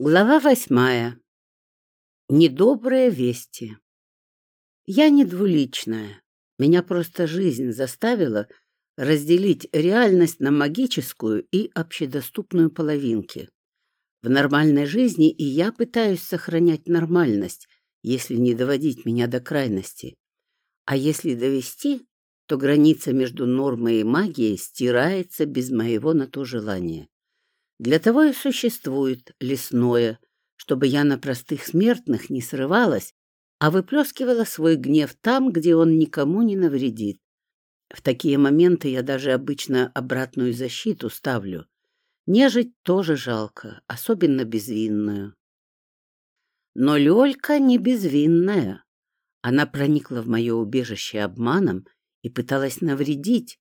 Глава восьмая. Недобрые вести. Я не двуличная. Меня просто жизнь заставила разделить реальность на магическую и общедоступную половинки. В нормальной жизни и я пытаюсь сохранять нормальность, если не доводить меня до крайности. А если довести, то граница между нормой и магией стирается без моего на то желания. Для того и существует лесное, чтобы я на простых смертных не срывалась, а выплескивала свой гнев там, где он никому не навредит. В такие моменты я даже обычно обратную защиту ставлю. Нежить тоже жалко, особенно безвинную. Но Лёлька не безвинная. Она проникла в мое убежище обманом и пыталась навредить,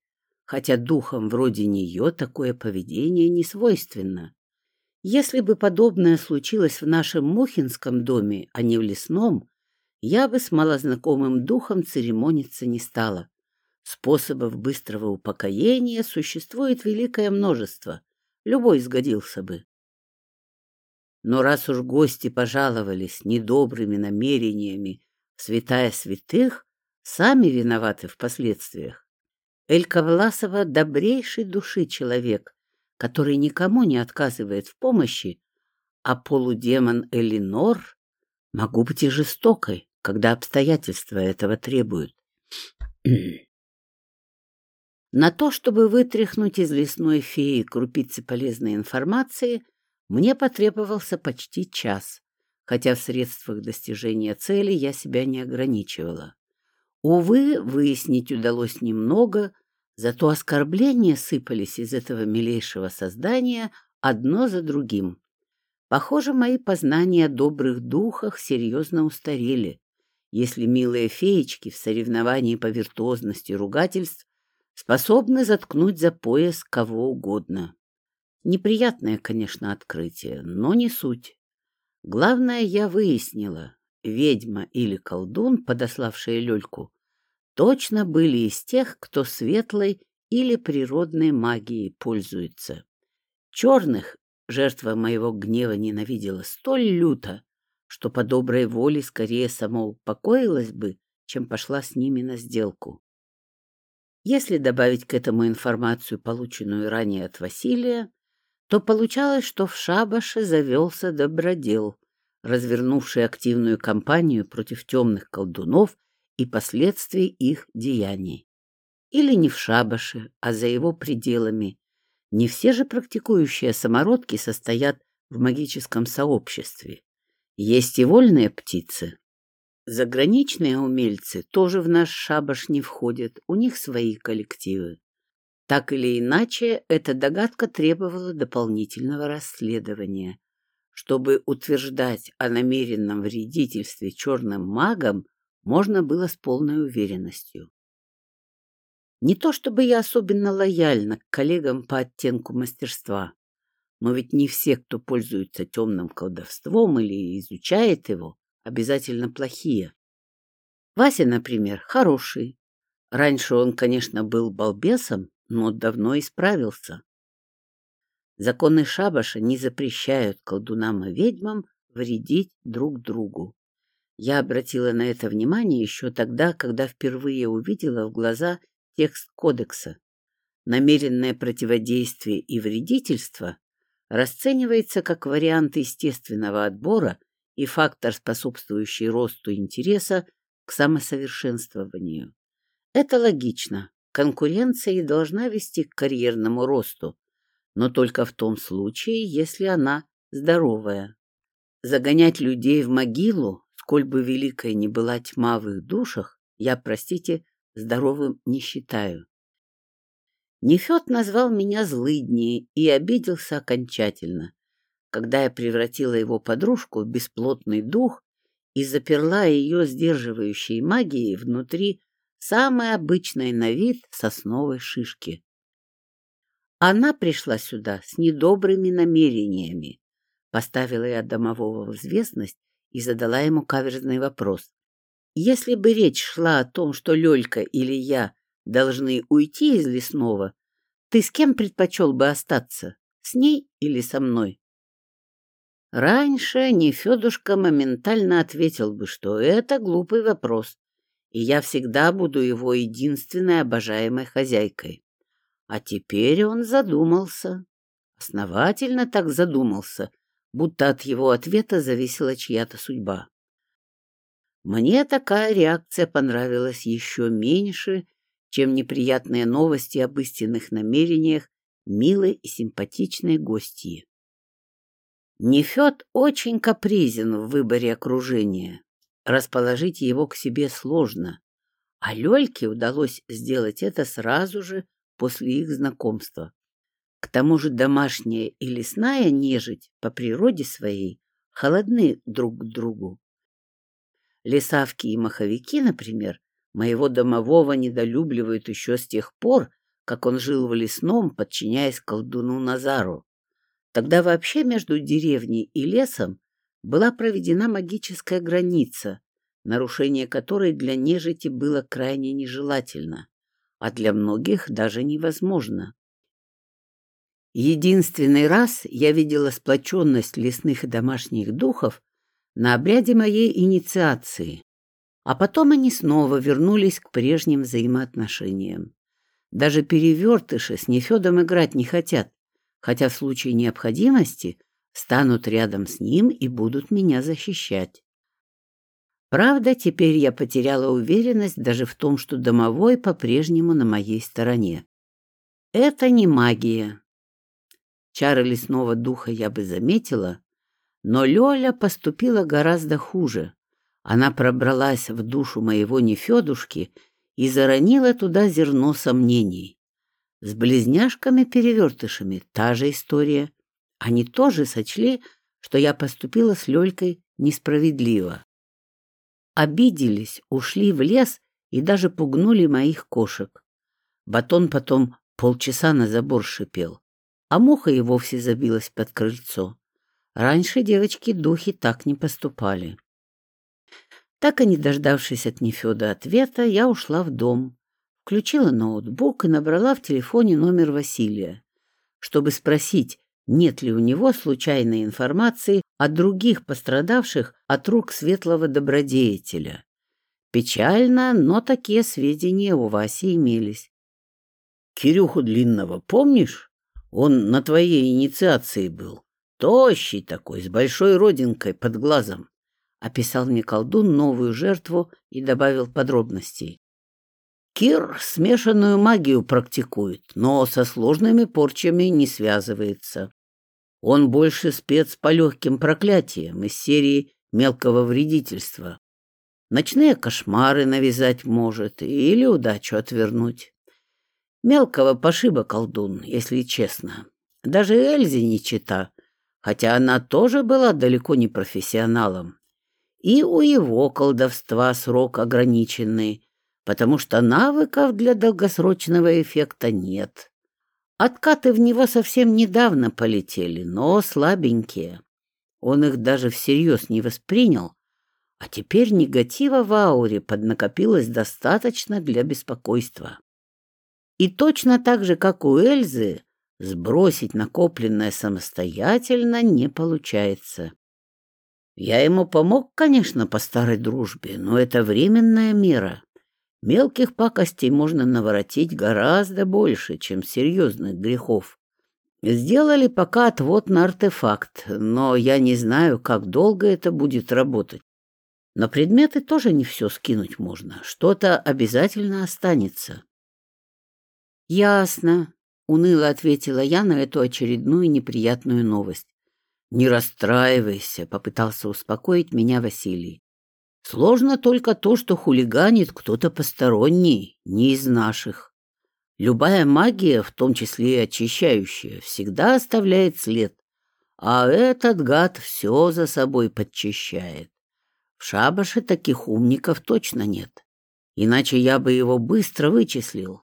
хотя духам вроде нее такое поведение не свойственно. Если бы подобное случилось в нашем Мухинском доме, а не в лесном, я бы с малознакомым духом церемониться не стала. Способов быстрого упокоения существует великое множество, любой сгодился бы. Но раз уж гости пожаловались недобрыми намерениями святая святых, сами виноваты в последствиях. Элька Власова — добрейший души человек, который никому не отказывает в помощи, а полудемон Элинор могу быть и жестокой, когда обстоятельства этого требуют. На то, чтобы вытряхнуть из лесной феи крупицы полезной информации, мне потребовался почти час, хотя в средствах достижения цели я себя не ограничивала. Увы, выяснить удалось немного, зато оскорбления сыпались из этого милейшего создания одно за другим. Похоже, мои познания о добрых духах серьезно устарели, если милые феечки в соревновании по виртуозности ругательств способны заткнуть за пояс кого угодно. Неприятное, конечно, открытие, но не суть. Главное, я выяснила, ведьма или колдун, подославшая Лёльку, точно были из тех, кто светлой или природной магией пользуется. Черных жертва моего гнева ненавидела столь люто, что по доброй воле скорее самоупокоилась бы, чем пошла с ними на сделку. Если добавить к этому информацию, полученную ранее от Василия, то получалось, что в шабаше завелся добродел, развернувший активную кампанию против темных колдунов и последствий их деяний. Или не в шабаше, а за его пределами. Не все же практикующие самородки состоят в магическом сообществе. Есть и вольные птицы. Заграничные умельцы тоже в наш шабаш не входят, у них свои коллективы. Так или иначе, эта догадка требовала дополнительного расследования. Чтобы утверждать о намеренном вредительстве черным магам, можно было с полной уверенностью. Не то чтобы я особенно лояльна к коллегам по оттенку мастерства, но ведь не все, кто пользуется темным колдовством или изучает его, обязательно плохие. Вася, например, хороший. Раньше он, конечно, был балбесом, но давно исправился. Законы шабаша не запрещают колдунам и ведьмам вредить друг другу. Я обратила на это внимание еще тогда, когда впервые увидела в глаза текст кодекса. Намеренное противодействие и вредительство расценивается как вариант естественного отбора и фактор, способствующий росту интереса к самосовершенствованию. Это логично. Конкуренция и должна вести к карьерному росту, но только в том случае, если она здоровая. Загонять людей в могилу Сколь бы великой ни была тьма в их душах, я, простите, здоровым не считаю. Нефед назвал меня злыдней и обиделся окончательно, когда я превратила его подружку в бесплотный дух и заперла ее сдерживающей магией внутри самой обычной на вид сосновой шишки. Она пришла сюда с недобрыми намерениями. Поставила я домового в известность и задала ему каверзный вопрос. Если бы речь шла о том, что Лёлька или я должны уйти из лесного, ты с кем предпочел бы остаться? С ней или со мной? Раньше Нефедушка моментально ответил бы, что это глупый вопрос, и я всегда буду его единственной обожаемой хозяйкой. А теперь он задумался, основательно так задумался, будто от его ответа зависела чья-то судьба. Мне такая реакция понравилась еще меньше, чем неприятные новости об истинных намерениях милой и симпатичной гостьи. Нефед очень капризен в выборе окружения. Расположить его к себе сложно, а Лёльке удалось сделать это сразу же после их знакомства. К тому же домашняя и лесная нежить по природе своей холодны друг к другу. Лесавки и маховики, например, моего домового недолюбливают еще с тех пор, как он жил в лесном, подчиняясь колдуну Назару. Тогда вообще между деревней и лесом была проведена магическая граница, нарушение которой для нежити было крайне нежелательно, а для многих даже невозможно. Единственный раз я видела сплоченность лесных и домашних духов на обряде моей инициации, а потом они снова вернулись к прежним взаимоотношениям. Даже перевертыши с Нефедом играть не хотят, хотя в случае необходимости станут рядом с ним и будут меня защищать. Правда, теперь я потеряла уверенность даже в том, что домовой по-прежнему на моей стороне. Это не магия. Чары лесного духа я бы заметила, но Лёля поступила гораздо хуже. Она пробралась в душу моего нефедушки и заронила туда зерно сомнений. С близняшками-перевертышами та же история. Они тоже сочли, что я поступила с Лёлькой несправедливо. Обиделись, ушли в лес и даже пугнули моих кошек. Батон потом полчаса на забор шипел, а муха и вовсе забилась под крыльцо. Раньше девочки-духи так не поступали. Так и не дождавшись от Нефеда ответа, я ушла в дом, включила ноутбук и набрала в телефоне номер Василия, чтобы спросить, нет ли у него случайной информации о других пострадавших от рук светлого добродетеля. Печально, но такие сведения у Васи имелись. «Кирюху Длинного помнишь? Он на твоей инициации был. Тощий такой, с большой родинкой под глазом. Описал мне колдун новую жертву и добавил подробностей. Кир смешанную магию практикует, но со сложными порчами не связывается. Он больше спец по легким проклятиям из серии мелкого вредительства. Ночные кошмары навязать может или удачу отвернуть. Мелкого пошиба колдун, если честно. Даже Эльзе не чита, хотя она тоже была далеко не профессионалом. И у его колдовства срок ограниченный, потому что навыков для долгосрочного эффекта нет. Откаты в него совсем недавно полетели, но слабенькие. Он их даже всерьез не воспринял, а теперь негатива в ауре поднакопилось достаточно для беспокойства. И точно так же, как у Эльзы, Сбросить накопленное самостоятельно не получается. Я ему помог, конечно, по старой дружбе, но это временная мера. Мелких пакостей можно наворотить гораздо больше, чем серьезных грехов. Сделали пока отвод на артефакт, но я не знаю, как долго это будет работать. На предметы тоже не все скинуть можно, что-то обязательно останется. Ясно, — уныло ответила я на эту очередную неприятную новость. «Не расстраивайся», — попытался успокоить меня Василий. «Сложно только то, что хулиганит кто-то посторонний, не из наших. Любая магия, в том числе и очищающая, всегда оставляет след, а этот гад все за собой подчищает. В шабаше таких умников точно нет, иначе я бы его быстро вычислил.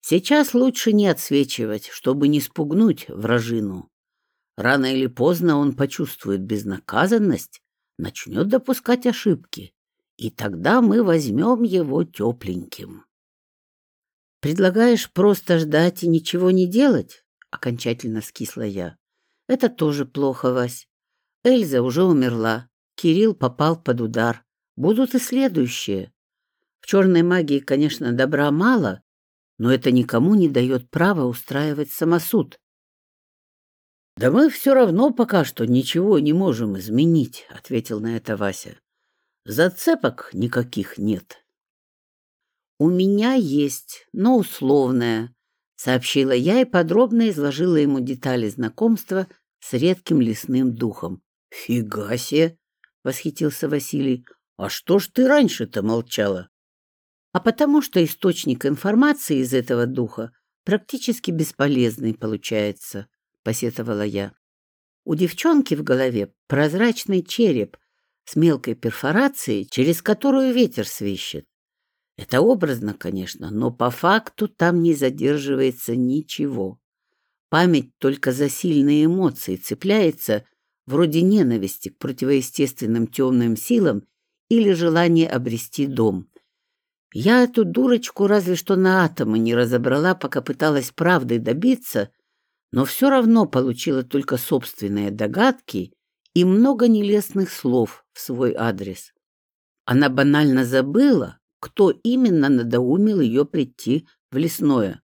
Сейчас лучше не отсвечивать, чтобы не спугнуть вражину. Рано или поздно он почувствует безнаказанность, начнет допускать ошибки, и тогда мы возьмем его тепленьким. «Предлагаешь просто ждать и ничего не делать?» — окончательно скисла я. «Это тоже плохо, Вась. Эльза уже умерла, Кирилл попал под удар. Будут и следующие. В черной магии, конечно, добра мало, но это никому не дает права устраивать самосуд. «Да мы все равно пока что ничего не можем изменить», — ответил на это Вася. «Зацепок никаких нет». «У меня есть, но условная», — сообщила я и подробно изложила ему детали знакомства с редким лесным духом. «Фига себе!» — восхитился Василий. «А что ж ты раньше-то молчала?» «А потому что источник информации из этого духа практически бесполезный получается», — посетовала я. «У девчонки в голове прозрачный череп с мелкой перфорацией, через которую ветер свищет. Это образно, конечно, но по факту там не задерживается ничего. Память только за сильные эмоции цепляется, вроде ненависти к противоестественным темным силам или желание обрести дом. Я эту дурочку разве что на атомы не разобрала, пока пыталась правды добиться, но все равно получила только собственные догадки и много нелестных слов в свой адрес. Она банально забыла, кто именно надоумил ее прийти в лесное.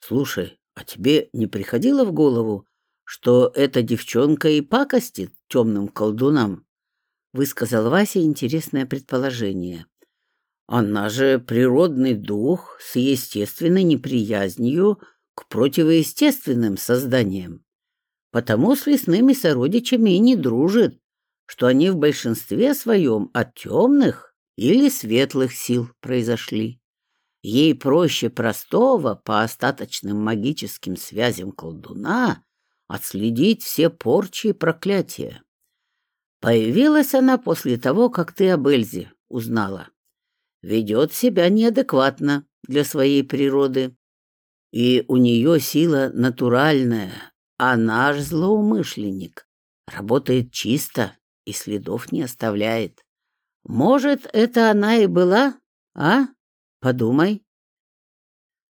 «Слушай, а тебе не приходило в голову, что эта девчонка и пакостит темным колдунам?» — высказал Вася интересное предположение. «Она же природный дух с естественной неприязнью к противоестественным созданиям. Потому с лесными сородичами и не дружит, что они в большинстве своем от темных или светлых сил произошли. Ей проще простого по остаточным магическим связям колдуна отследить все порчи и проклятия. Появилась она после того, как ты об Эльзе узнала. Ведет себя неадекватно для своей природы. И у нее сила натуральная, а наш злоумышленник работает чисто и следов не оставляет. Может, это она и была, а? Подумай.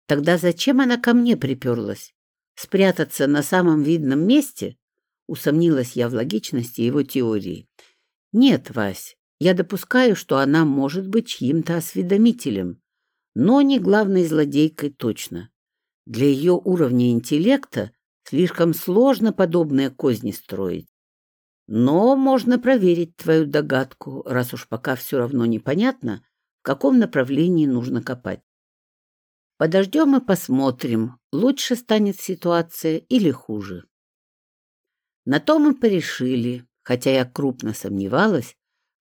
Тогда зачем она ко мне приперлась? Спрятаться на самом видном месте? Усомнилась я в логичности его теории. Нет, Вась, я допускаю, что она может быть чьим-то осведомителем, но не главной злодейкой точно. Для ее уровня интеллекта слишком сложно подобные козни строить. Но можно проверить твою догадку, раз уж пока все равно непонятно, в каком направлении нужно копать. Подождем и посмотрим, лучше станет ситуация или хуже. На то мы порешили, хотя я крупно сомневалась,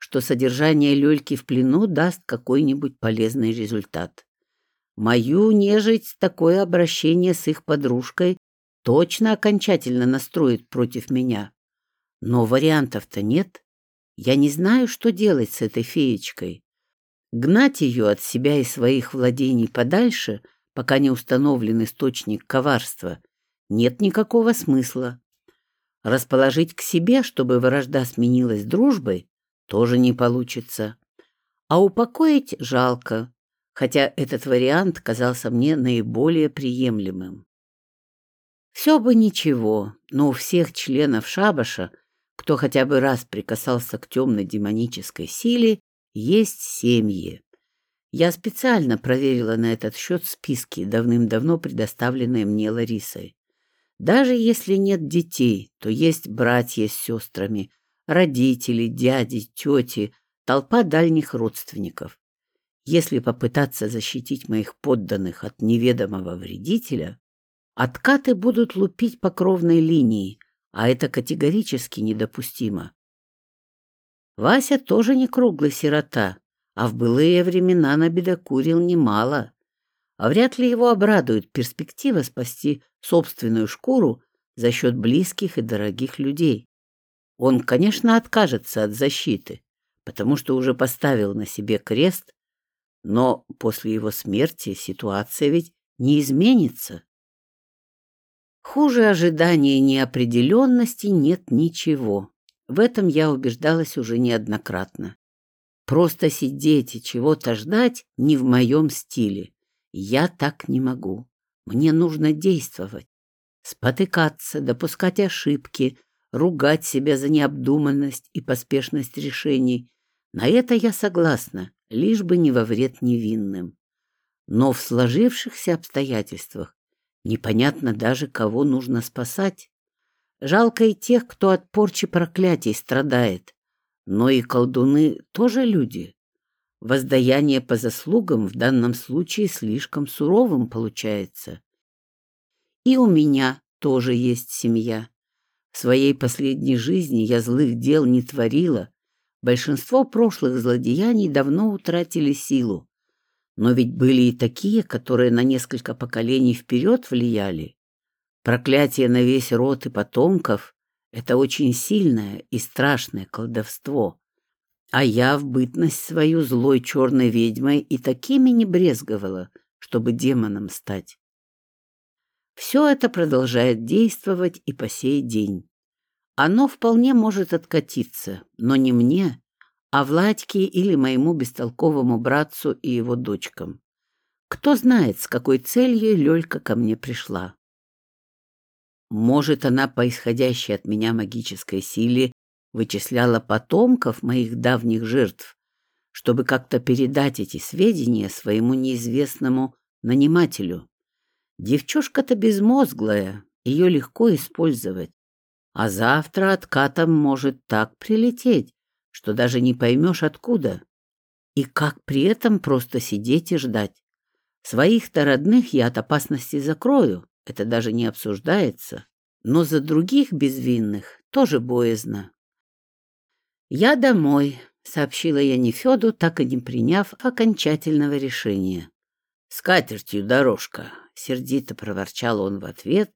что содержание Лёльки в плену даст какой-нибудь полезный результат. Мою нежить такое обращение с их подружкой точно окончательно настроит против меня. Но вариантов-то нет. Я не знаю, что делать с этой феечкой. Гнать ее от себя и своих владений подальше, пока не установлен источник коварства, нет никакого смысла. Расположить к себе, чтобы вражда сменилась дружбой, тоже не получится. А упокоить жалко, хотя этот вариант казался мне наиболее приемлемым. Все бы ничего, но у всех членов шабаша кто хотя бы раз прикасался к темной демонической силе, есть семьи. Я специально проверила на этот счет списки, давным-давно предоставленные мне Ларисой. Даже если нет детей, то есть братья с сестрами, родители, дяди, тети, толпа дальних родственников. Если попытаться защитить моих подданных от неведомого вредителя, откаты будут лупить по кровной линии, а это категорически недопустимо. Вася тоже не круглый сирота, а в былые времена набедокурил немало. А вряд ли его обрадует перспектива спасти собственную шкуру за счет близких и дорогих людей. Он, конечно, откажется от защиты, потому что уже поставил на себе крест, но после его смерти ситуация ведь не изменится. Хуже ожидания неопределенности нет ничего. В этом я убеждалась уже неоднократно. Просто сидеть и чего-то ждать не в моем стиле. Я так не могу. Мне нужно действовать. Спотыкаться, допускать ошибки, ругать себя за необдуманность и поспешность решений. На это я согласна, лишь бы не во вред невинным. Но в сложившихся обстоятельствах непонятно даже, кого нужно спасать. Жалко и тех, кто от порчи проклятий страдает. Но и колдуны тоже люди. Воздаяние по заслугам в данном случае слишком суровым получается. И у меня тоже есть семья. В своей последней жизни я злых дел не творила. Большинство прошлых злодеяний давно утратили силу. Но ведь были и такие, которые на несколько поколений вперед влияли. Проклятие на весь род и потомков — это очень сильное и страшное колдовство. А я в бытность свою злой черной ведьмой и такими не брезговала, чтобы демоном стать. Все это продолжает действовать и по сей день. Оно вполне может откатиться, но не мне, а Владьке или моему бестолковому братцу и его дочкам. Кто знает, с какой целью Лёлька ко мне пришла. Может, она по исходящей от меня магической силе вычисляла потомков моих давних жертв, чтобы как-то передать эти сведения своему неизвестному нанимателю. Девчушка-то безмозглая, ее легко использовать. А завтра откатом может так прилететь, что даже не поймешь откуда. И как при этом просто сидеть и ждать. Своих-то родных я от опасности закрою, это даже не обсуждается. Но за других безвинных тоже боязно. «Я домой», — сообщила я Нефеду, так и не приняв окончательного решения. «С катертью дорожка», — сердито проворчал он в ответ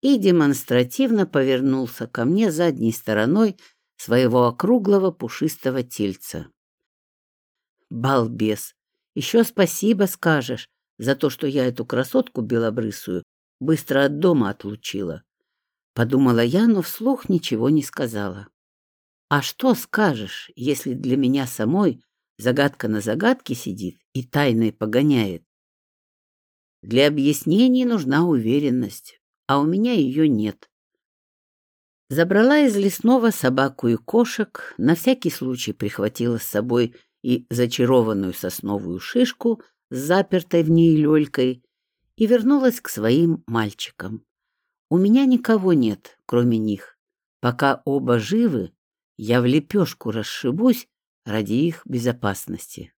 и демонстративно повернулся ко мне задней стороной своего округлого пушистого тельца. «Балбес! Еще спасибо скажешь за то, что я эту красотку белобрысую быстро от дома отлучила. Подумала я, но вслух ничего не сказала. А что скажешь, если для меня самой загадка на загадке сидит и тайной погоняет? Для объяснений нужна уверенность, а у меня ее нет. Забрала из лесного собаку и кошек, на всякий случай прихватила с собой и зачарованную сосновую шишку с запертой в ней лёлькой и вернулась к своим мальчикам. У меня никого нет, кроме них. Пока оба живы, я в лепешку расшибусь ради их безопасности.